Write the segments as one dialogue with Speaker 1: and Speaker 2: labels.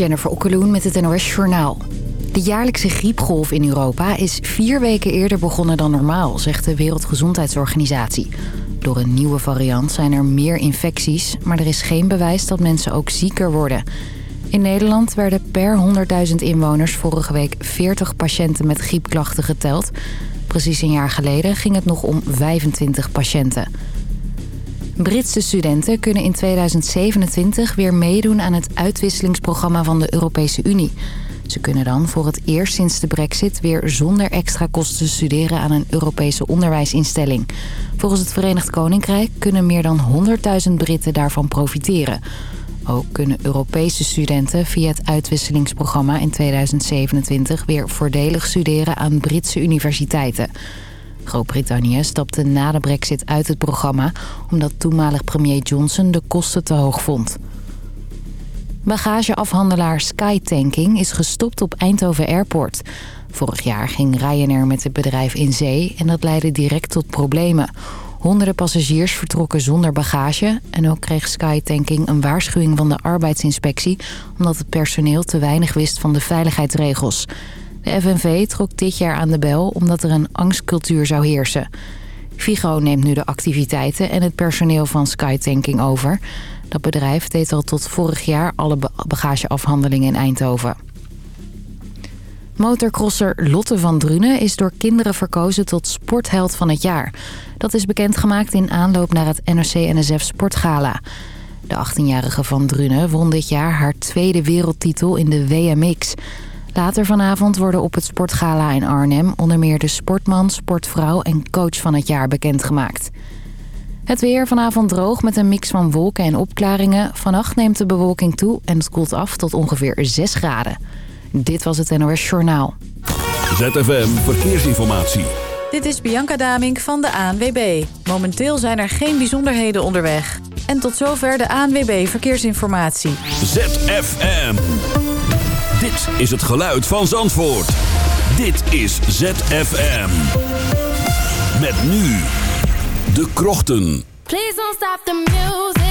Speaker 1: Jennifer Okkeloen met het NOS Journaal. De jaarlijkse griepgolf in Europa is vier weken eerder begonnen dan normaal, zegt de Wereldgezondheidsorganisatie. Door een nieuwe variant zijn er meer infecties, maar er is geen bewijs dat mensen ook zieker worden. In Nederland werden per 100.000 inwoners vorige week 40 patiënten met griepklachten geteld. Precies een jaar geleden ging het nog om 25 patiënten. Britse studenten kunnen in 2027 weer meedoen aan het uitwisselingsprogramma van de Europese Unie. Ze kunnen dan voor het eerst sinds de brexit weer zonder extra kosten studeren aan een Europese onderwijsinstelling. Volgens het Verenigd Koninkrijk kunnen meer dan 100.000 Britten daarvan profiteren. Ook kunnen Europese studenten via het uitwisselingsprogramma in 2027 weer voordelig studeren aan Britse universiteiten. Groot-Brittannië stapte na de brexit uit het programma... omdat toenmalig premier Johnson de kosten te hoog vond. Bagageafhandelaar Skytanking is gestopt op Eindhoven Airport. Vorig jaar ging Ryanair met het bedrijf in zee... en dat leidde direct tot problemen. Honderden passagiers vertrokken zonder bagage... en ook kreeg Skytanking een waarschuwing van de arbeidsinspectie... omdat het personeel te weinig wist van de veiligheidsregels... De FNV trok dit jaar aan de bel omdat er een angstcultuur zou heersen. Vigo neemt nu de activiteiten en het personeel van Skytanking over. Dat bedrijf deed al tot vorig jaar alle bagageafhandelingen in Eindhoven. Motorcrosser Lotte van Drunen is door kinderen verkozen tot sportheld van het jaar. Dat is bekendgemaakt in aanloop naar het NOC-NSF Sportgala. De 18-jarige van Drunen won dit jaar haar tweede wereldtitel in de WMX... Later vanavond worden op het Sportgala in Arnhem... onder meer de sportman, sportvrouw en coach van het jaar bekendgemaakt. Het weer vanavond droog met een mix van wolken en opklaringen. Vannacht neemt de bewolking toe en het koelt af tot ongeveer 6 graden. Dit was het NOS Journaal.
Speaker 2: ZFM Verkeersinformatie.
Speaker 3: Dit is Bianca Damink van de ANWB. Momenteel zijn er geen bijzonderheden onderweg. En tot zover de ANWB Verkeersinformatie.
Speaker 2: ZFM. Dit is het geluid van Zandvoort. Dit is ZFM. Met nu de krochten.
Speaker 4: Please don't stop the music.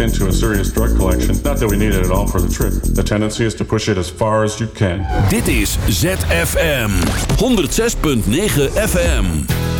Speaker 5: Into a serious drug collection, not that we need it at all for the trip, the tendency is to push it as far as you can.
Speaker 6: Dit is ZFM 106.9 FM.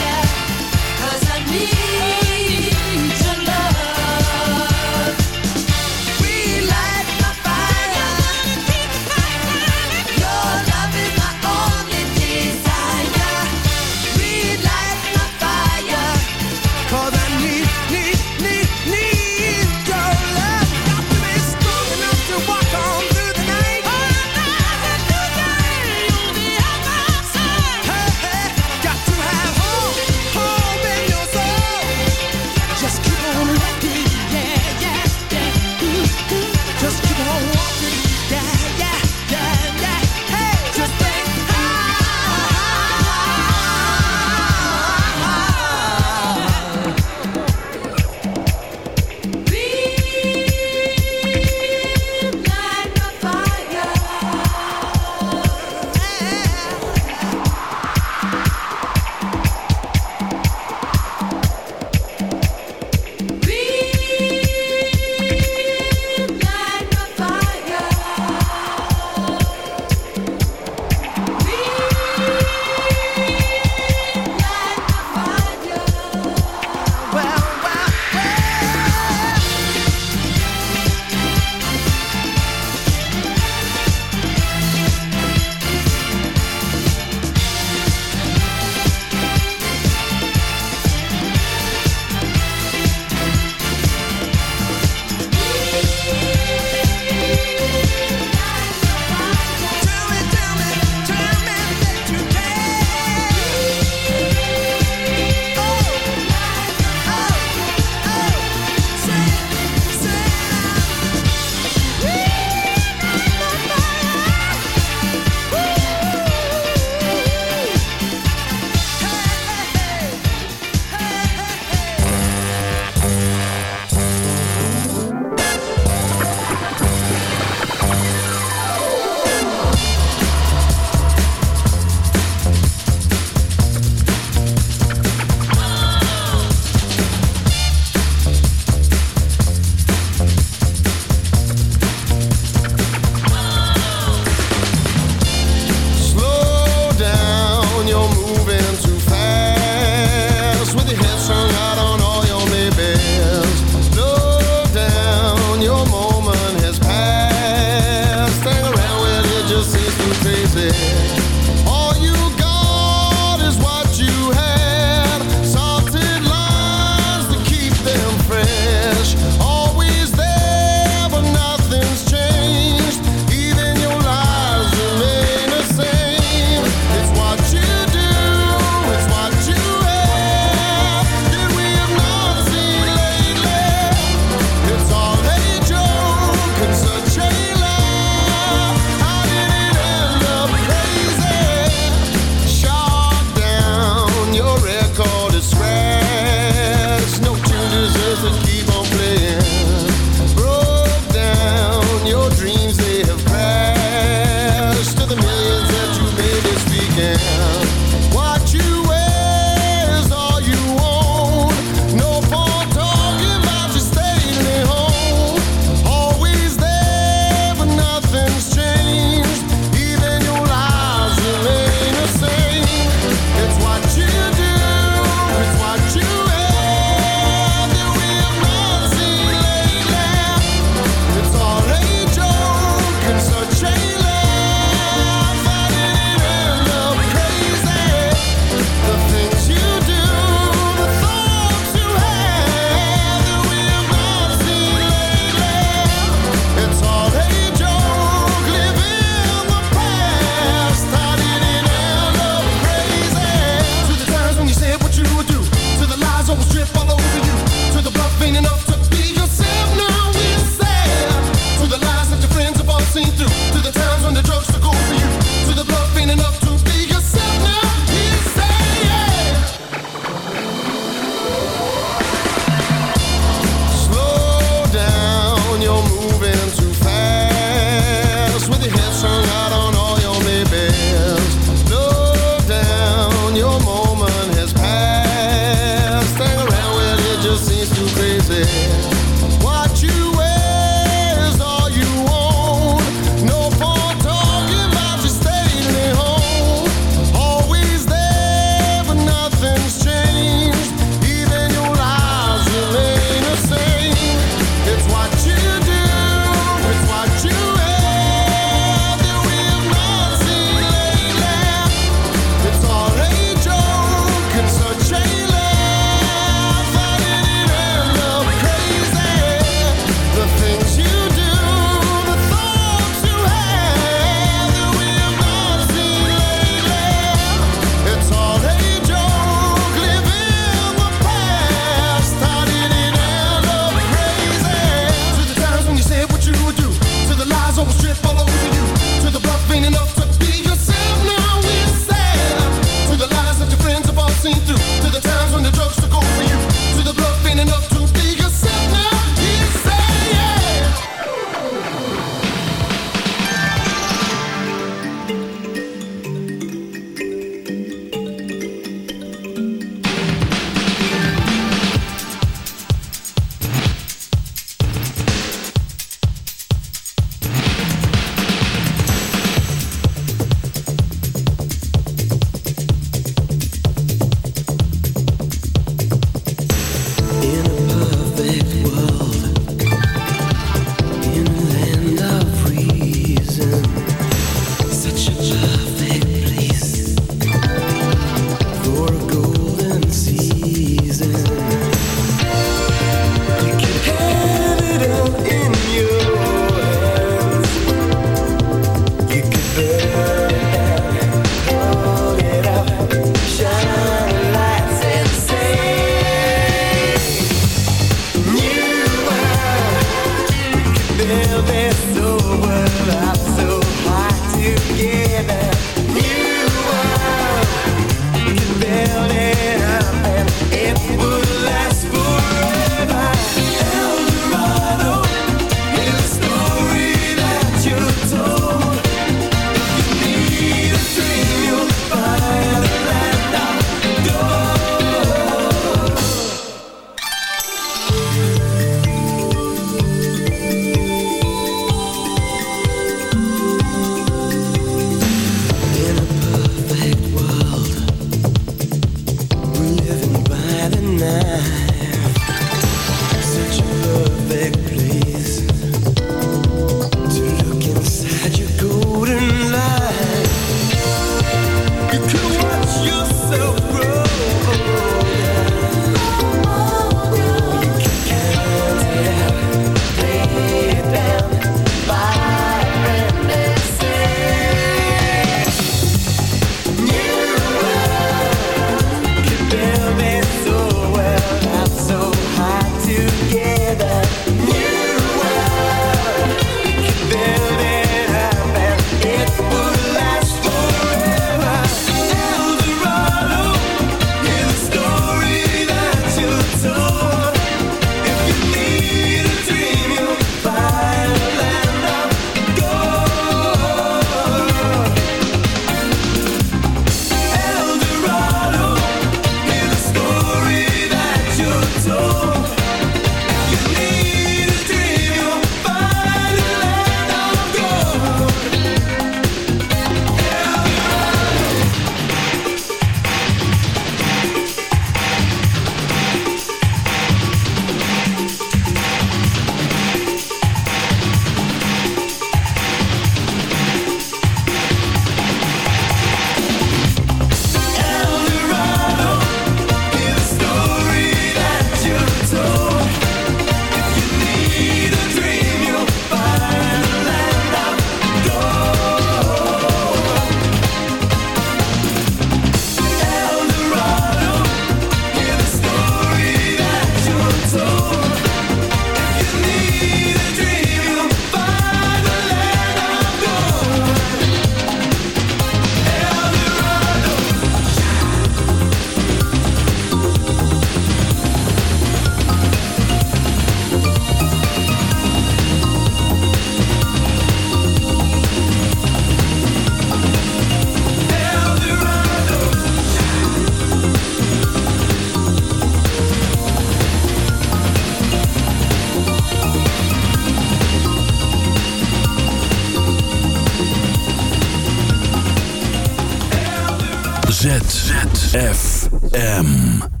Speaker 6: ZFM.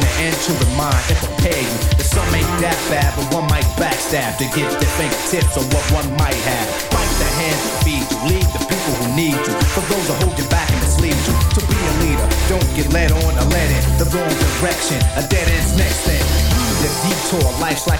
Speaker 7: Can try to the mind and prepare you. That some ain't that bad, but one might backstab to get their fingertips on what one might have. Fight the hands to feed you, lead the people who need you. For those who hold you back and mislead you. To be a leader, don't get led on or led in the wrong direction. A dead end's next thing. The detour, life's like